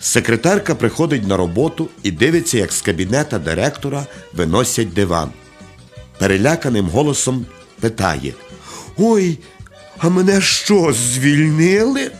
Секретарка приходить на роботу і дивиться, як з кабінета директора виносять диван. Переляканим голосом питає: Ой, а мене що, звільнили?